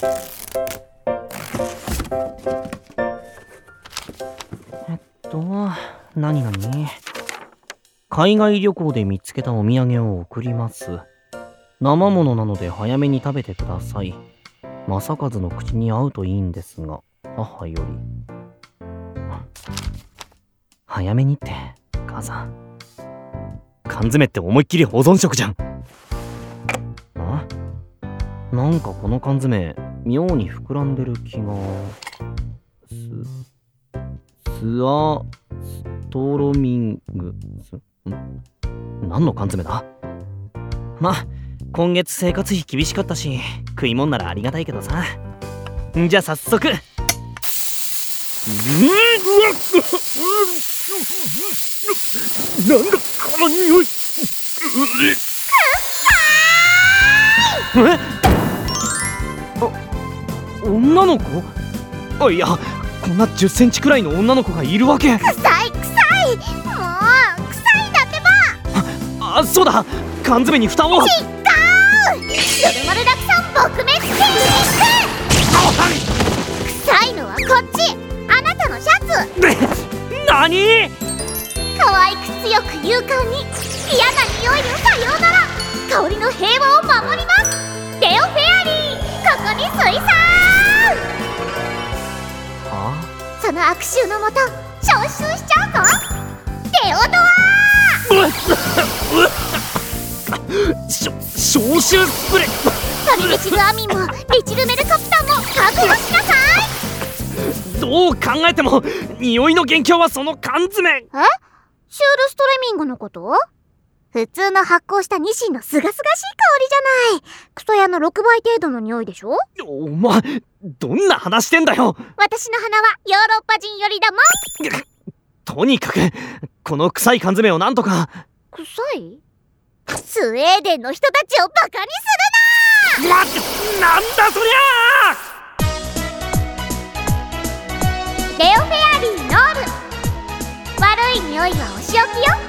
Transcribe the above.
えっと、何何海外旅行で見つけたお土産を送ります。生ものなので早めに食べてください。正和の口に合うといいんですが、母より。早めにって、母さん。缶詰って思いっきり保存食じゃん。あ？なんかこの缶詰、妙に膨らんでる気がすスアストロミングスん？何の缶詰だ？ま今月生活費厳しかったし食い物ならありがたいけどさ。じゃあ早速。うんうわなんだこの匂いえ女の子？あいやこんな1 0センチくらいの女の子がいるわけ。臭い臭い。もう臭いんだってば。あそうだ。缶詰に蓋を。違う。夜丸落さん撲滅テクニック臭いのはこっち。あなたのシャツ。で何？可愛く強く勇敢に嫌な匂いでさようなら。香りの平和を守りその悪臭のもと消臭しちゃうぞ。デオドア消臭スプレー。トリメチルアミンもリチルメルカプタンも覚悟しなさい。どう考えても匂いの元凶はその缶詰。え？シュールストレミングのこと？普通の発酵したニシンのすがすがしい香りじゃない。クソ屋の6倍程度の匂いでしょ？お前どんな話してんだよ？私の鼻はヨーロッパ人よりだもん。とにかくこの臭い缶詰をなんとか。臭い？スウェーデンの人たちをバカにするな！待ってなんだそりゃ！レオフェアリーノール。悪い匂いはお仕置きよ